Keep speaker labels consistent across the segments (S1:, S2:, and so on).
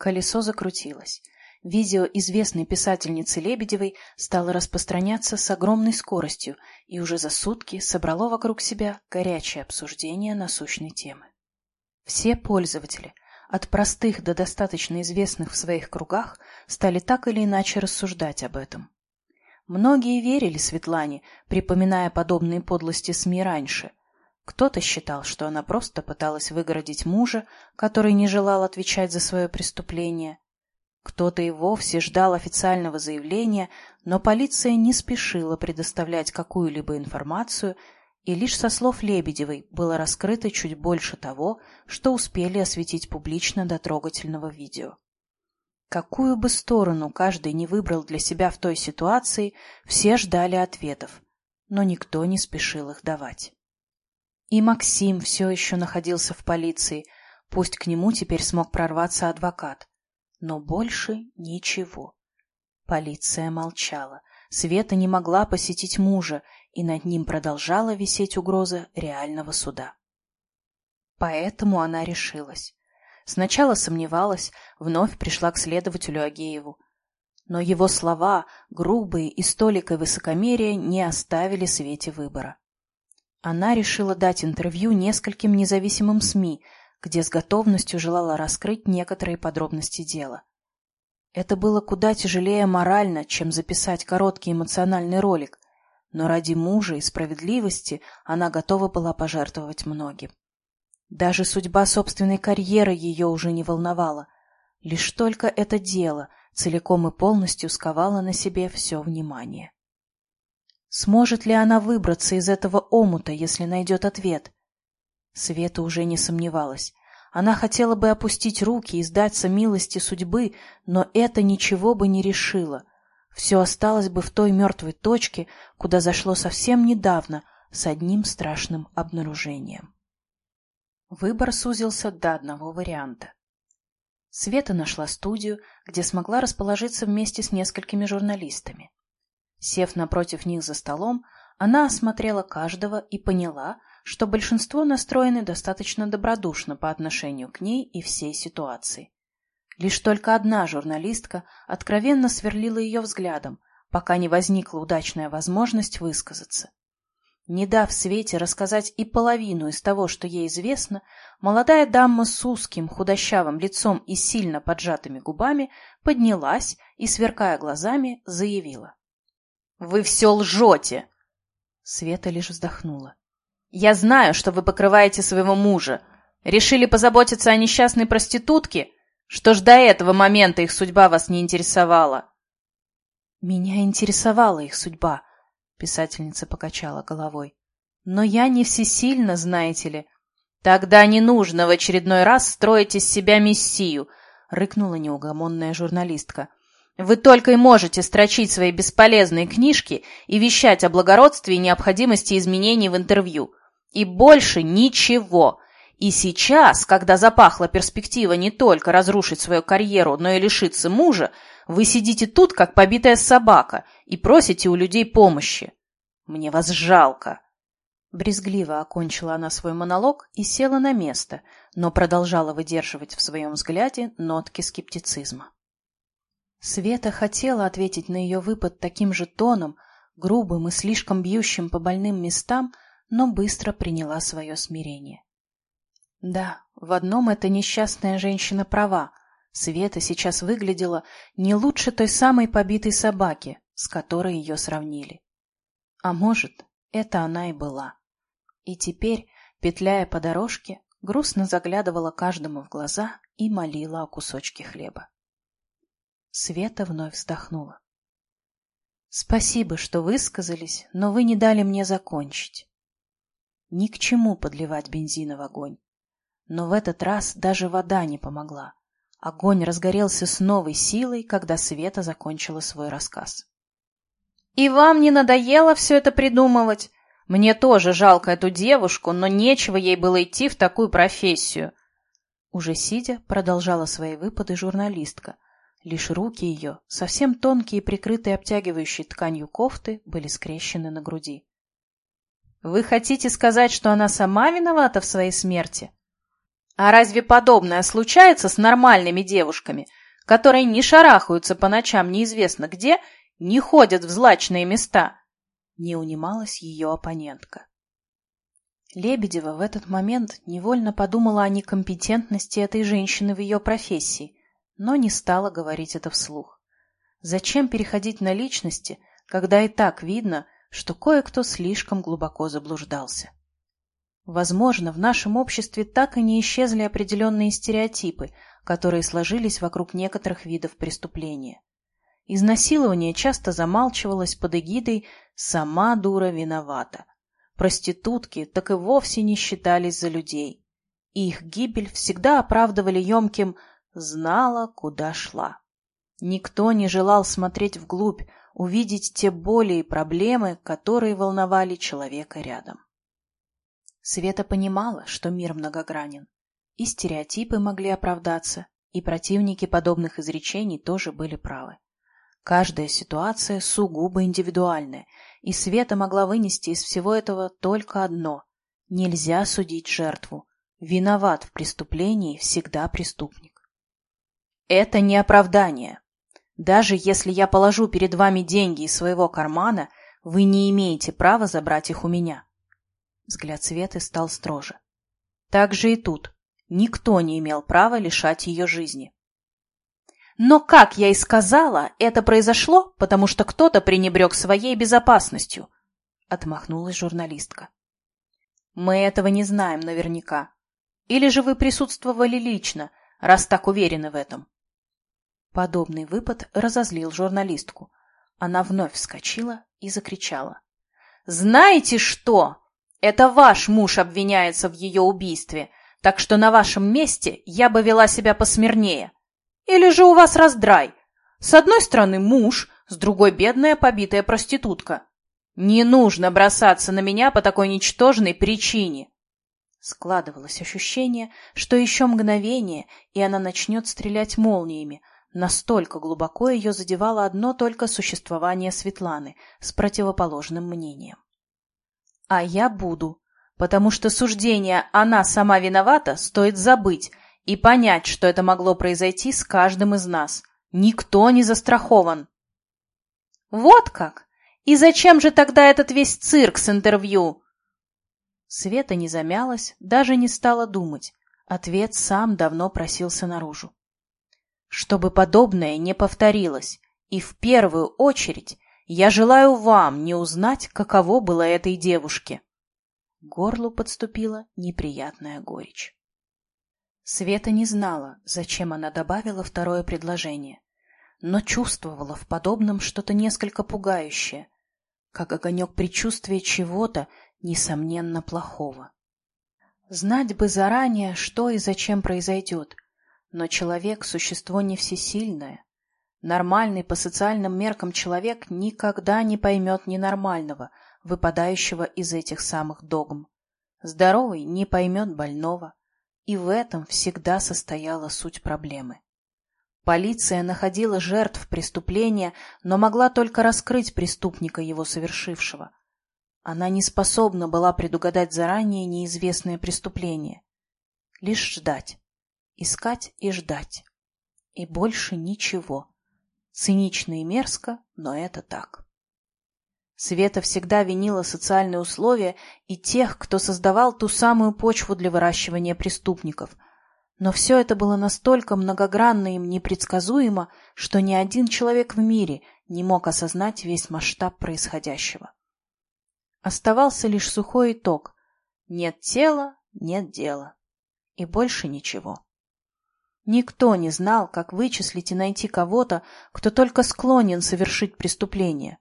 S1: Колесо закрутилось. Видео известной писательницы Лебедевой стало распространяться с огромной скоростью и уже за сутки собрало вокруг себя горячее обсуждение насущной темы. Все пользователи, от простых до достаточно известных в своих кругах, стали так или иначе рассуждать об этом. Многие верили Светлане, припоминая подобные подлости СМИ раньше. Кто-то считал, что она просто пыталась выгородить мужа, который не желал отвечать за свое преступление, кто-то и вовсе ждал официального заявления, но полиция не спешила предоставлять какую-либо информацию, и лишь со слов Лебедевой было раскрыто чуть больше того, что успели осветить публично до трогательного видео. Какую бы сторону каждый не выбрал для себя в той ситуации, все ждали ответов, но никто не спешил их давать. И Максим все еще находился в полиции, пусть к нему теперь смог прорваться адвокат. Но больше ничего. Полиция молчала. Света не могла посетить мужа, и над ним продолжала висеть угроза реального суда. Поэтому она решилась. Сначала сомневалась, вновь пришла к следователю Агееву. Но его слова, грубые и столикой высокомерия, не оставили Свете выбора. Она решила дать интервью нескольким независимым СМИ, где с готовностью желала раскрыть некоторые подробности дела. Это было куда тяжелее морально, чем записать короткий эмоциональный ролик, но ради мужа и справедливости она готова была пожертвовать многим. Даже судьба собственной карьеры ее уже не волновала. Лишь только это дело целиком и полностью сковало на себе все внимание. Сможет ли она выбраться из этого омута, если найдет ответ? Света уже не сомневалась. Она хотела бы опустить руки и сдаться милости судьбы, но это ничего бы не решило. Все осталось бы в той мертвой точке, куда зашло совсем недавно, с одним страшным обнаружением. Выбор сузился до одного варианта. Света нашла студию, где смогла расположиться вместе с несколькими журналистами. Сев напротив них за столом, она осмотрела каждого и поняла, что большинство настроены достаточно добродушно по отношению к ней и всей ситуации. Лишь только одна журналистка откровенно сверлила ее взглядом, пока не возникла удачная возможность высказаться. Не дав Свете рассказать и половину из того, что ей известно, молодая дама с узким, худощавым лицом и сильно поджатыми губами поднялась и, сверкая глазами, заявила. — Вы все лжете! Света лишь вздохнула. Я знаю, что вы покрываете своего мужа. Решили позаботиться о несчастной проститутке? Что ж до этого момента их судьба вас не интересовала? Меня интересовала их судьба, писательница покачала головой. Но я не всесильна, знаете ли. Тогда не нужно в очередной раз строить из себя мессию, рыкнула неугомонная журналистка. Вы только и можете строчить свои бесполезные книжки и вещать о благородстве и необходимости изменений в интервью. И больше ничего. И сейчас, когда запахла перспектива не только разрушить свою карьеру, но и лишиться мужа, вы сидите тут, как побитая собака, и просите у людей помощи. Мне вас жалко. Брезгливо окончила она свой монолог и села на место, но продолжала выдерживать в своем взгляде нотки скептицизма. Света хотела ответить на ее выпад таким же тоном, грубым и слишком бьющим по больным местам, но быстро приняла свое смирение. Да, в одном эта несчастная женщина права. Света сейчас выглядела не лучше той самой побитой собаки, с которой ее сравнили. А может, это она и была. И теперь, петляя по дорожке, грустно заглядывала каждому в глаза и молила о кусочке хлеба. Света вновь вздохнула. «Спасибо, что высказались, но вы не дали мне закончить. Ни к чему подливать бензин в огонь. Но в этот раз даже вода не помогла. Огонь разгорелся с новой силой, когда Света закончила свой рассказ. «И вам не надоело все это придумывать? Мне тоже жалко эту девушку, но нечего ей было идти в такую профессию». Уже сидя, продолжала свои выпады журналистка. Лишь руки ее, совсем тонкие, прикрытые обтягивающей тканью кофты, были скрещены на груди. Вы хотите сказать, что она сама виновата в своей смерти? А разве подобное случается с нормальными девушками, которые не шарахаются по ночам неизвестно где, не ходят в злачные места? Не унималась ее оппонентка. Лебедева в этот момент невольно подумала о некомпетентности этой женщины в ее профессии, но не стала говорить это вслух. Зачем переходить на личности, когда и так видно, что кое-кто слишком глубоко заблуждался? Возможно, в нашем обществе так и не исчезли определенные стереотипы, которые сложились вокруг некоторых видов преступления. Изнасилование часто замалчивалось под эгидой «сама дура виновата», Проститутки так и вовсе не считались за людей. И их гибель всегда оправдывали емким «знала, куда шла». Никто не желал смотреть вглубь, увидеть те боли и проблемы, которые волновали человека рядом. Света понимала, что мир многогранен. И стереотипы могли оправдаться, и противники подобных изречений тоже были правы. Каждая ситуация сугубо индивидуальная, и Света могла вынести из всего этого только одно – нельзя судить жертву. Виноват в преступлении всегда преступник. Это не оправдание. Даже если я положу перед вами деньги из своего кармана, вы не имеете права забрать их у меня. Взгляд Светы стал строже. Так же и тут. Никто не имел права лишать ее жизни. Но, как я и сказала, это произошло, потому что кто-то пренебрег своей безопасностью, — отмахнулась журналистка. Мы этого не знаем наверняка. Или же вы присутствовали лично, раз так уверены в этом? Подобный выпад разозлил журналистку. Она вновь вскочила и закричала. «Знаете что? Это ваш муж обвиняется в ее убийстве, так что на вашем месте я бы вела себя посмирнее. Или же у вас раздрай? С одной стороны муж, с другой бедная побитая проститутка. Не нужно бросаться на меня по такой ничтожной причине. Складывалось ощущение, что еще мгновение, и она начнет стрелять молниями. Настолько глубоко ее задевало одно только существование Светланы с противоположным мнением. А я буду, потому что суждение «она сама виновата» стоит забыть, и понять, что это могло произойти с каждым из нас. Никто не застрахован. Вот как? И зачем же тогда этот весь цирк с интервью? Света не замялась, даже не стала думать. Ответ сам давно просился наружу. Чтобы подобное не повторилось, и в первую очередь я желаю вам не узнать, каково было этой девушке. К горлу подступила неприятная горечь. Света не знала, зачем она добавила второе предложение, но чувствовала в подобном что-то несколько пугающее, как огонек предчувствия чего-то, несомненно, плохого. Знать бы заранее, что и зачем произойдет, но человек — существо не всесильное. Нормальный по социальным меркам человек никогда не поймет ненормального, выпадающего из этих самых догм. Здоровый не поймет больного, и в этом всегда состояла суть проблемы. Полиция находила жертв преступления, но могла только раскрыть преступника, его совершившего. Она не способна была предугадать заранее неизвестное преступление. Лишь ждать. Искать и ждать. И больше ничего. Цинично и мерзко, но это так. Света всегда винила социальные условия и тех, кто создавал ту самую почву для выращивания преступников. Но все это было настолько многогранно и непредсказуемо, что ни один человек в мире не мог осознать весь масштаб происходящего. Оставался лишь сухой итог. Нет тела, нет дела. И больше ничего. Никто не знал, как вычислить и найти кого-то, кто только склонен совершить преступление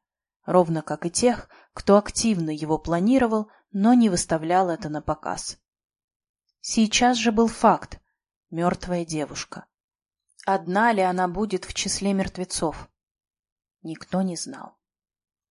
S1: ровно как и тех, кто активно его планировал, но не выставлял это на показ. Сейчас же был факт — мертвая девушка. Одна ли она будет в числе мертвецов? Никто не знал.